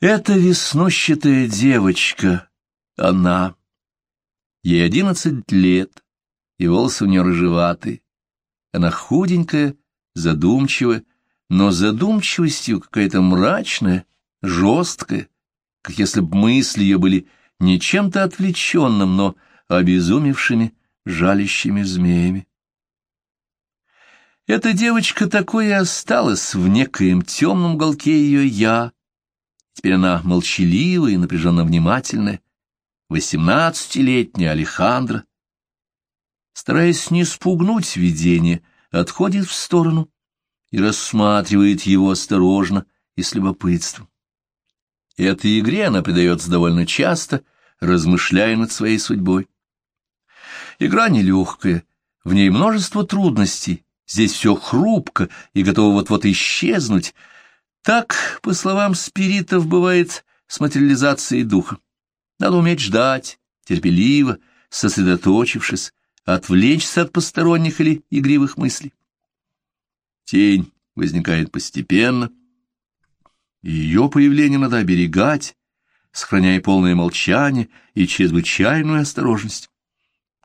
Это веснущатая девочка, она. Ей одиннадцать лет, и волосы у нее рыжеватые. Она худенькая, задумчивая, но задумчивостью какая-то мрачная, жесткая, как если бы мысли ее были не чем-то отвлеченным, но обезумевшими, жалящими змеями. Эта девочка такой и осталась в некоем темном уголке ее «я». Теперь она молчаливая и напряженно внимательная, восемнадцатилетняя Алехандра. Стараясь не спугнуть видение, отходит в сторону и рассматривает его осторожно и с любопытством. Этой игре она предается довольно часто, размышляя над своей судьбой. Игра нелегкая, в ней множество трудностей, здесь все хрупко и готово вот-вот исчезнуть. Так, по словам спиритов, бывает с материализацией духа. Надо уметь ждать, терпеливо, сосредоточившись, отвлечься от посторонних или игривых мыслей. Тень возникает постепенно, и ее появление надо оберегать, сохраняя полное молчание и чрезвычайную осторожность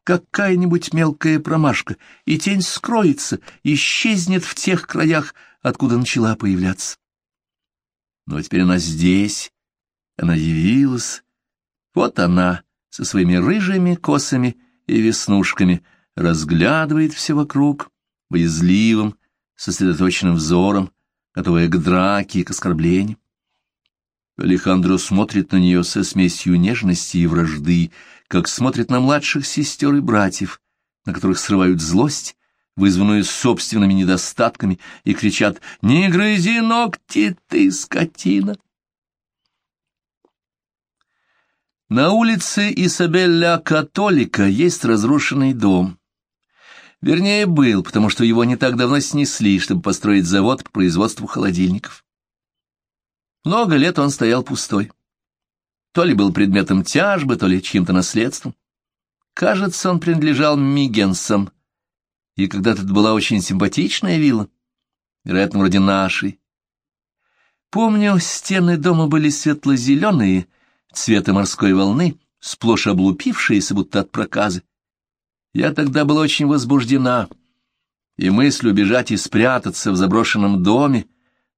какая-нибудь мелкая промашка, и тень скроется, исчезнет в тех краях, откуда начала появляться. Но теперь она здесь, она явилась. Вот она со своими рыжими косами и веснушками разглядывает все вокруг, боязливым, сосредоточенным взором, готовая к драке и к оскорблению. Алехандро смотрит на нее со смесью нежности и вражды, как смотрят на младших сестер и братьев, на которых срывают злость, вызванную собственными недостатками, и кричат «Не грызи ногти, ты скотина!» На улице Исабелля Католика есть разрушенный дом. Вернее, был, потому что его не так давно снесли, чтобы построить завод по производству холодильников. Много лет он стоял пустой то ли был предметом тяжбы, то ли чьим-то наследством. Кажется, он принадлежал Мигенсам, и когда-то была очень симпатичная вилла, вероятно, вроде нашей. Помню, стены дома были светло-зеленые, цвета морской волны, сплошь облупившиеся, будто от проказы. Я тогда была очень возбуждена, и мысль убежать и спрятаться в заброшенном доме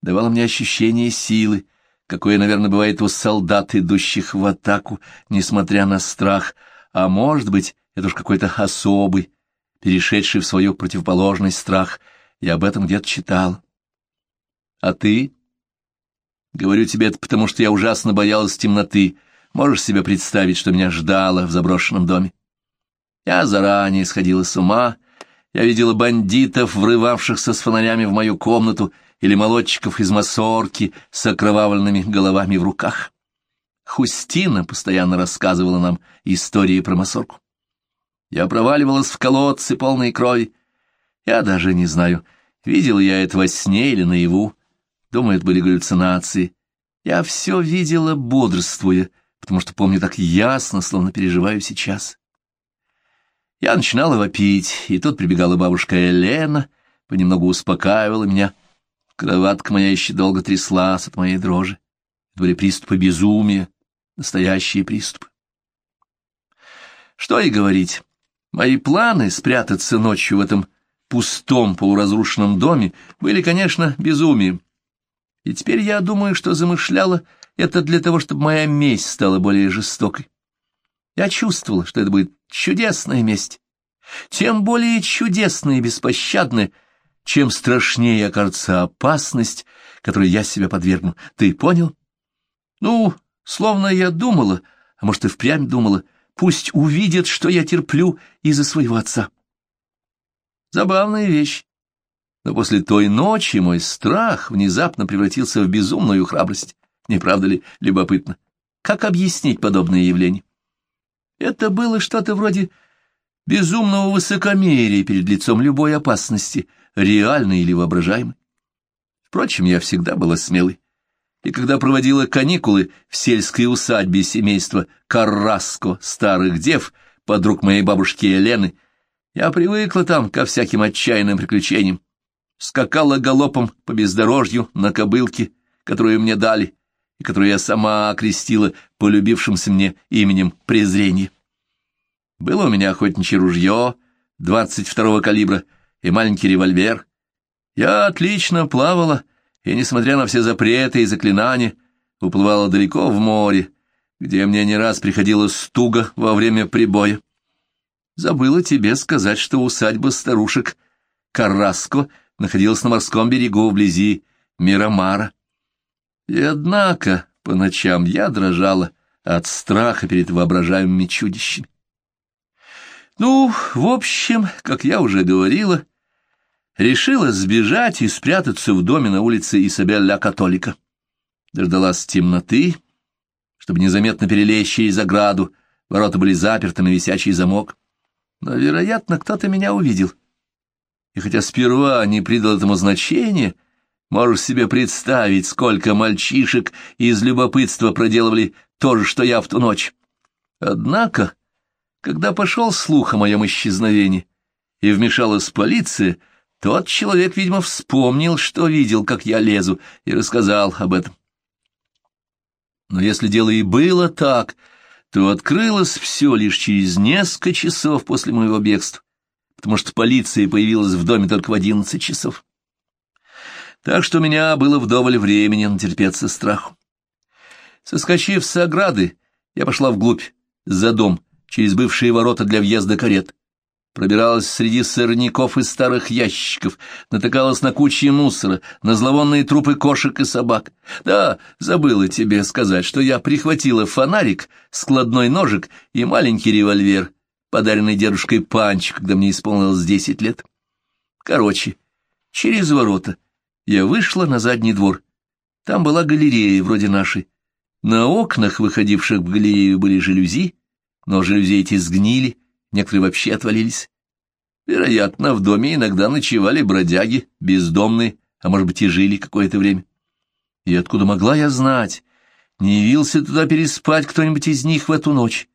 давала мне ощущение силы, какое, наверное, бывает у солдат, идущих в атаку, несмотря на страх, а может быть, это уж какой-то особый, перешедший в свою противоположность страх, я об этом где-то читал. А ты? Говорю тебе это потому, что я ужасно боялась темноты. Можешь себе представить, что меня ждало в заброшенном доме? Я заранее сходила с ума, я видела бандитов, врывавшихся с фонарями в мою комнату, или молодчиков из массорки с окровавленными головами в руках. Хустина постоянно рассказывала нам истории про массорку. Я проваливалась в колодцы, полные крови. Я даже не знаю, видел я это во сне или наяву. Думаю, это были галлюцинации. Я все видела, бодрствуя, потому что помню так ясно, словно переживаю сейчас. Я начинала вопить, и тут прибегала бабушка Елена, понемногу успокаивала меня — Кроватка моя еще долго тряслась от моей дрожи. Это были приступы безумия, настоящие приступы. Что и говорить, мои планы спрятаться ночью в этом пустом полуразрушенном доме были, конечно, безумием. И теперь я думаю, что замышляла это для того, чтобы моя месть стала более жестокой. Я чувствовала, что это будет чудесная месть, тем более чудесная и беспощадная, чем страшнее окажется опасность, которой я себя подвергну. Ты понял? Ну, словно я думала, а может, и впрямь думала, пусть увидят, что я терплю из-за своего отца. Забавная вещь. Но после той ночи мой страх внезапно превратился в безумную храбрость. Не правда ли любопытно? Как объяснить подобное явление? Это было что-то вроде безумного высокомерия перед лицом любой опасности, реальной или воображаемой. Впрочем, я всегда была смелой, и когда проводила каникулы в сельской усадьбе семейства Карраско старых дев, подруг моей бабушки Елены, я привыкла там ко всяким отчаянным приключениям, скакала галопом по бездорожью на кобылке, которую мне дали, и которую я сама окрестила полюбившимся мне именем презрения. Было у меня охотничье ружье 22-го калибра и маленький револьвер. Я отлично плавала, и, несмотря на все запреты и заклинания, уплывала далеко в море, где мне не раз приходилось туго во время прибоя. Забыла тебе сказать, что усадьба старушек Карраско находилась на морском берегу вблизи Мирамара. И однако по ночам я дрожала от страха перед воображаемыми чудищами. Ну, в общем, как я уже говорила, решила сбежать и спрятаться в доме на улице Исабель-ля-Католика. Дождалась темноты, чтобы незаметно перелезть через ограду, ворота были заперты на висячий замок. Но, вероятно, кто-то меня увидел. И хотя сперва не придал этому значения, можешь себе представить, сколько мальчишек из любопытства проделывали то же, что я в ту ночь. Однако когда пошел слух о моем исчезновении и вмешалась полиция, тот человек, видимо, вспомнил, что видел, как я лезу, и рассказал об этом. Но если дело и было так, то открылось все лишь через несколько часов после моего бегства, потому что полиция появилась в доме только в одиннадцать часов. Так что у меня было вдоволь времени натерпеться страху. Соскочив с ограды, я пошла вглубь, за дом, через бывшие ворота для въезда карет. Пробиралась среди сорняков и старых ящиков, натыкалась на кучи мусора, на зловонные трупы кошек и собак. Да, забыла тебе сказать, что я прихватила фонарик, складной ножик и маленький револьвер, подаренный дедушкой Панч, когда мне исполнилось десять лет. Короче, через ворота я вышла на задний двор. Там была галерея, вроде нашей. На окнах, выходивших в галерею, были жалюзи, но жалюзи эти сгнили, некоторые вообще отвалились. Вероятно, в доме иногда ночевали бродяги, бездомные, а может быть и жили какое-то время. И откуда могла я знать, не явился туда переспать кто-нибудь из них в эту ночь?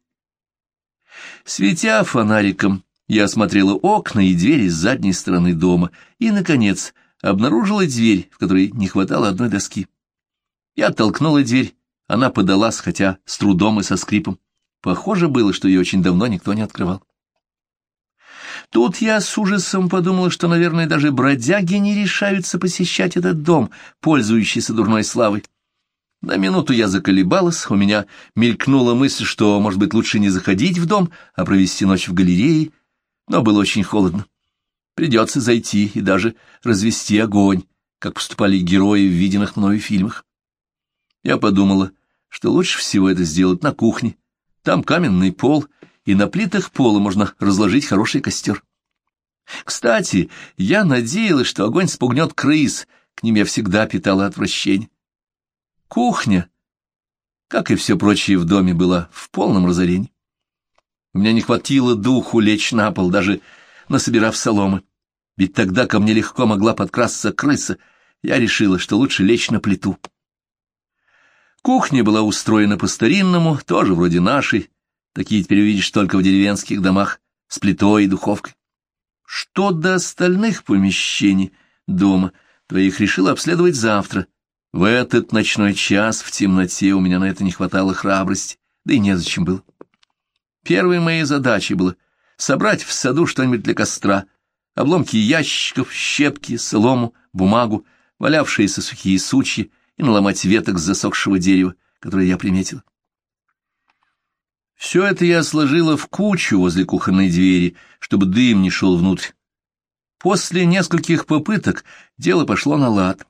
Светя фонариком, я осмотрела окна и двери с задней стороны дома и, наконец, обнаружила дверь, в которой не хватало одной доски. Я оттолкнула дверь, она подалась, хотя с трудом и со скрипом. Похоже было, что ее очень давно никто не открывал. Тут я с ужасом подумала, что, наверное, даже бродяги не решаются посещать этот дом, пользующийся дурной славой. На минуту я заколебалась, у меня мелькнула мысль, что, может быть, лучше не заходить в дом, а провести ночь в галерее, но было очень холодно. Придется зайти и даже развести огонь, как поступали герои в виденных мною фильмах. Я подумала, что лучше всего это сделать на кухне, там каменный пол, и на плитах пола можно разложить хороший костер. Кстати, я надеялась, что огонь спугнет крыс, к ним я всегда питала отвращение. Кухня, как и все прочее в доме, была в полном разорении. У меня не хватило духу лечь на пол, даже насобирав соломы. Ведь тогда ко мне легко могла подкрасться крыса. Я решила, что лучше лечь на плиту. Кухня была устроена по-старинному, тоже вроде нашей. Такие теперь увидишь только в деревенских домах, с плитой и духовкой. Что до остальных помещений дома, то я их решила обследовать завтра. В этот ночной час в темноте у меня на это не хватало храбрости, да и незачем было. Первой моей задачей было собрать в саду что-нибудь для костра, обломки ящиков, щепки, солому, бумагу, валявшиеся сухие сучья, и наломать веток с засохшего дерева, которое я приметил. Все это я сложила в кучу возле кухонной двери, чтобы дым не шел внутрь. После нескольких попыток дело пошло на лад.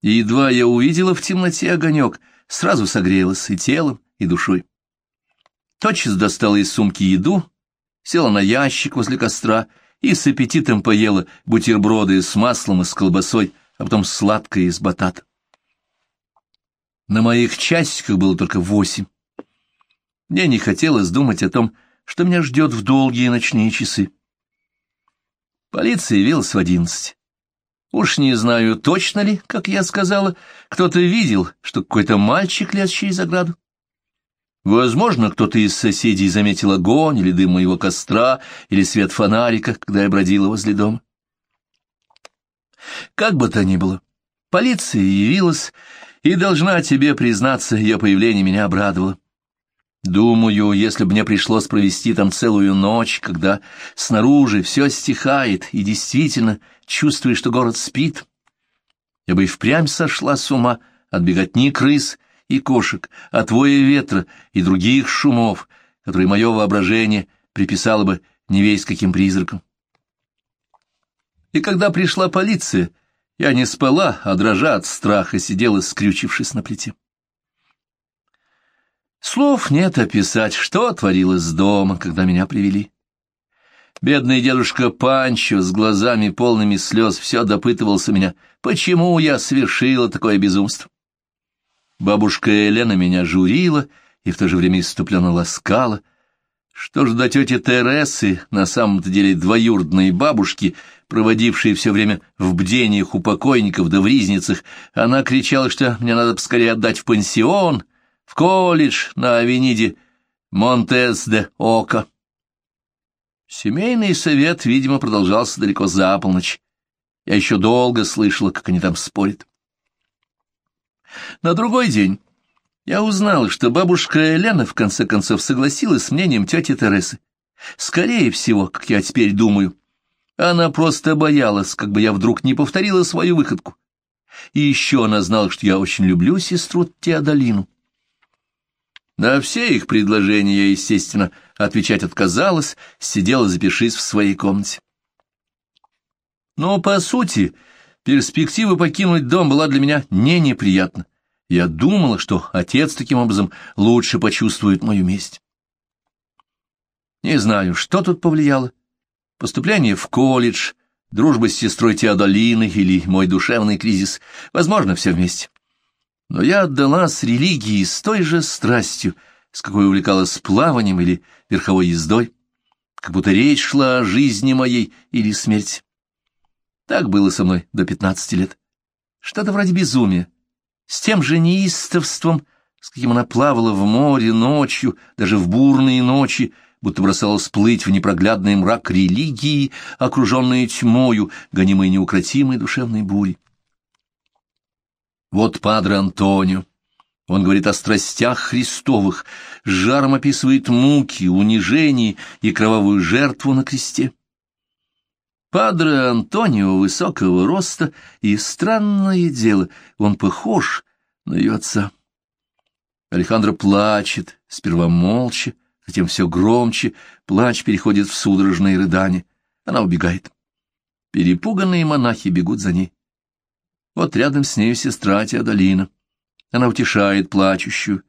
И едва я увидела в темноте огонек, сразу согрелась и телом, и душой. Тотчас достала из сумки еду, села на ящик возле костра и с аппетитом поела бутерброды с маслом и с колбасой, а потом сладкое из батата. На моих часиках было только восемь. Мне не хотелось думать о том, что меня ждет в долгие ночные часы. Полиция явилась в одиннадцать. Уж не знаю, точно ли, как я сказала, кто-то видел, что какой-то мальчик лез через ограду. Возможно, кто-то из соседей заметил огонь или дым моего костра, или свет фонарика, когда я бродила возле дома. Как бы то ни было, полиция явилась, И должна тебе признаться, ее появление меня обрадовало. Думаю, если бы мне пришлось провести там целую ночь, когда снаружи все стихает, и действительно чувствуешь, что город спит, я бы и впрямь сошла с ума от беготни крыс и кошек, от воя ветра и других шумов, которые мое воображение приписало бы не весь каким призраком. И когда пришла полиция, я не спала, а дрожа от страха сидела, скрючившись на плите. Слов нет описать, что творилось дома, когда меня привели. Бедный дедушка Панчо с глазами полными слез все допытывался меня, почему я совершила такое безумство. Бабушка Елена меня журила и в то же время иступленно ласкала. Что ж до тети Тересы, на самом-то деле двоюродной бабушки, проводившей все время в бдениях у покойников да в ризницах, она кричала, что мне надо поскорее отдать в пансион, в колледж на авениде Монтес де Ока. Семейный совет, видимо, продолжался далеко за полночь. Я еще долго слышала, как они там спорят. На другой день я узнала, что бабушка Елена в конце концов согласилась с мнением тети Тересы. Скорее всего, как я теперь думаю, она просто боялась, как бы я вдруг не повторила свою выходку. И еще она знала, что я очень люблю сестру Теодолину. На все их предложения я, естественно, отвечать отказалась, сидела, запишись в своей комнате. Но, по сути, перспектива покинуть дом была для меня не неприятна. Я думала, что отец таким образом лучше почувствует мою месть. Не знаю, что тут повлияло. Поступление в колледж, дружба с сестрой Теодолины или мой душевный кризис, возможно, все вместе. Но я отдалась религии с той же страстью, с какой увлекалась плаванием или верховой ездой, как будто речь шла о жизни моей или смерти. Так было со мной до пятнадцати лет. Что-то вроде безумия. С тем же неистовством, с каким она плавала в море ночью, даже в бурные ночи, будто бросалась плыть в непроглядный мрак религии, окруженные тьмою, гонимой неукротимой душевной бурей. Вот Падре Антонио. Он говорит о страстях Христовых, жаром описывает муки, унижение и кровавую жертву на кресте. Падре Антонио высокого роста, и странное дело, он похож на ее отца. Алехандро плачет, сперва молча, затем все громче, плач переходит в судорожные рыдания. Она убегает. Перепуганные монахи бегут за ней. Вот рядом с нею сестра Теодолина. Она утешает плачущую.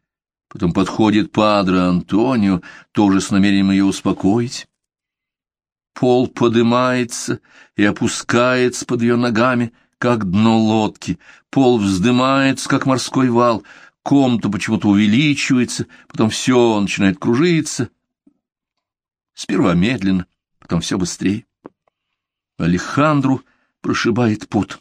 Потом подходит падре Антонио, тоже с намерением ее успокоить. Пол подымается и опускается под ее ногами, как дно лодки. Пол вздымается, как морской вал. Комната почему-то увеличивается, потом все начинает кружиться. Сперва медленно, потом все быстрее. Алехандру прошибает пот.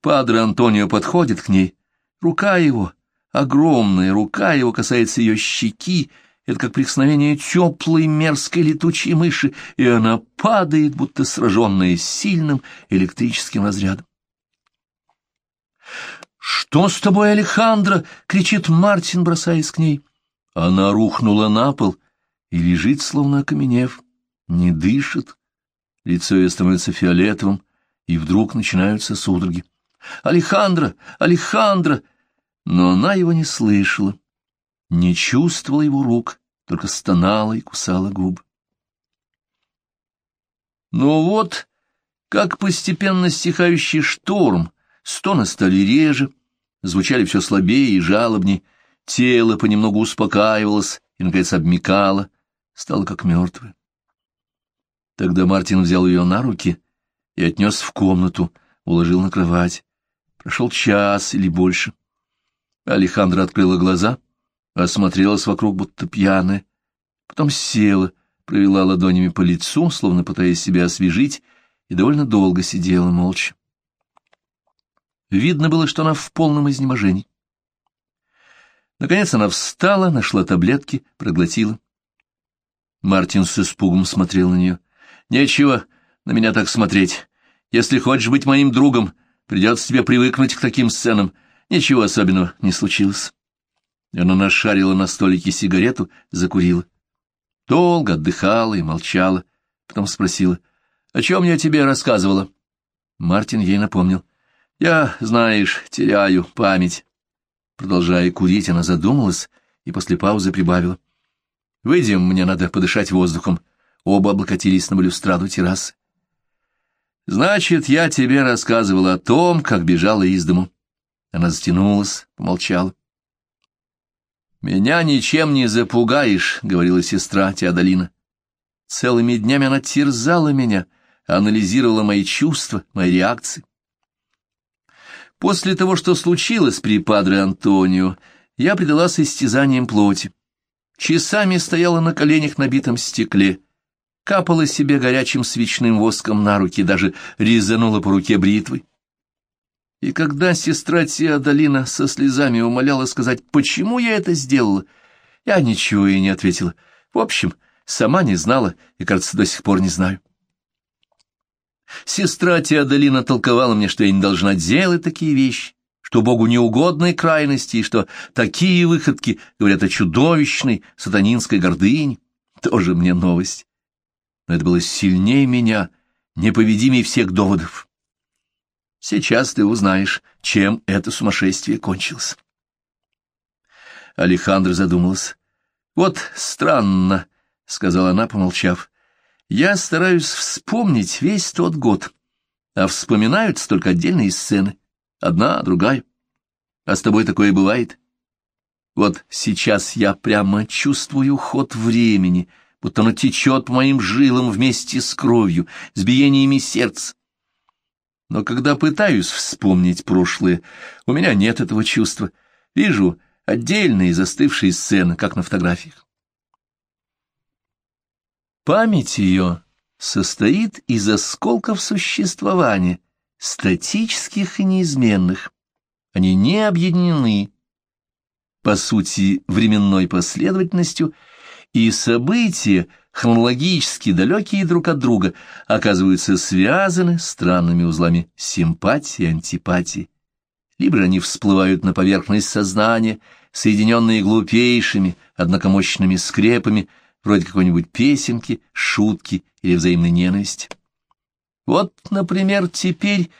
Падре Антонио подходит к ней. Рука его, огромная рука его касается ее щеки, это как прикосновение теплой мерзкой летучей мыши, и она падает, будто сраженная сильным электрическим разрядом. «Что с тобой, Алехандро?» — кричит Мартин, бросаясь к ней. Она рухнула на пол и лежит, словно окаменев, не дышит. Лицо ее становится фиолетовым, и вдруг начинаются судороги. Алехандро! Алехандро!» Но она его не слышала, не чувствовала его рук, только стонала и кусала губы. Но вот, как постепенно стихающий шторм, стоны стали реже, звучали все слабее и жалобнее, тело понемногу успокаивалось и, наконец, обмекало, стало как мертвое. Тогда Мартин взял ее на руки и отнес в комнату, уложил на кровать. Прошел час или больше. Алехандра открыла глаза, осмотрелась вокруг, будто пьяная. Потом села, провела ладонями по лицу, словно пытаясь себя освежить, и довольно долго сидела молча. Видно было, что она в полном изнеможении. Наконец она встала, нашла таблетки, проглотила. Мартин с испугом смотрел на нее. «Нечего на меня так смотреть. Если хочешь быть моим другом, Придется тебе привыкнуть к таким сценам. Ничего особенного не случилось. Она нашарила на столике сигарету, закурила. Долго отдыхала и молчала, потом спросила, «О чем я тебе рассказывала?» Мартин ей напомнил. «Я, знаешь, теряю память». Продолжая курить, она задумалась и после паузы прибавила. «Выйдем, мне надо подышать воздухом». Оба облокотились на балюстраду террасы. «Значит, я тебе рассказывала о том, как бежала из дому». Она затянулась, помолчала. «Меня ничем не запугаешь», — говорила сестра Теодолина. Целыми днями она терзала меня, анализировала мои чувства, мои реакции. После того, что случилось при Падре Антонио, я предалась истязаниям плоти. Часами стояла на коленях на битом стекле, капала себе горячим свечным воском на руки, даже резанула по руке бритвой. И когда сестра Теодолина со слезами умоляла сказать, почему я это сделала, я ничего ей не ответила. В общем, сама не знала и, кажется, до сих пор не знаю. Сестра Теодолина толковала мне, что я не должна делать такие вещи, что Богу неугодной крайности, и что такие выходки говорят о чудовищной сатанинской гордыне. Тоже мне новость. Но это было сильнее меня, неповедимее всех доводов. Сейчас ты узнаешь, чем это сумасшествие кончилось. Алехандро задумалась. «Вот странно», — сказала она, помолчав. «Я стараюсь вспомнить весь тот год, а вспоминаются только отдельные сцены, одна, другая. А с тобой такое бывает? Вот сейчас я прямо чувствую ход времени, будто оно течет по моим жилам вместе с кровью, с биениями сердца. Но когда пытаюсь вспомнить прошлое, у меня нет этого чувства. Вижу отдельные застывшие сцены, как на фотографиях. Память ее состоит из осколков существования, статических и неизменных. Они не объединены, по сути, временной последовательностью, и события — хронологически далекие друг от друга, оказываются связаны странными узлами симпатии и антипатии. Либо они всплывают на поверхность сознания, соединенные глупейшими, однако мощными скрепами, вроде какой-нибудь песенки, шутки или взаимной ненависти. Вот, например, теперь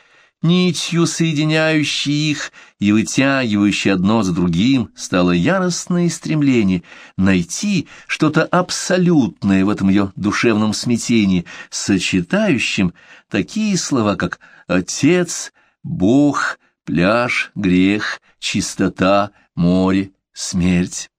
Нитью, соединяющей их и вытягивающей одно за другим, стало яростное стремление найти что-то абсолютное в этом ее душевном смятении, сочетающим такие слова, как «отец», «бог», «пляж», «грех», «чистота», «море», «смерть».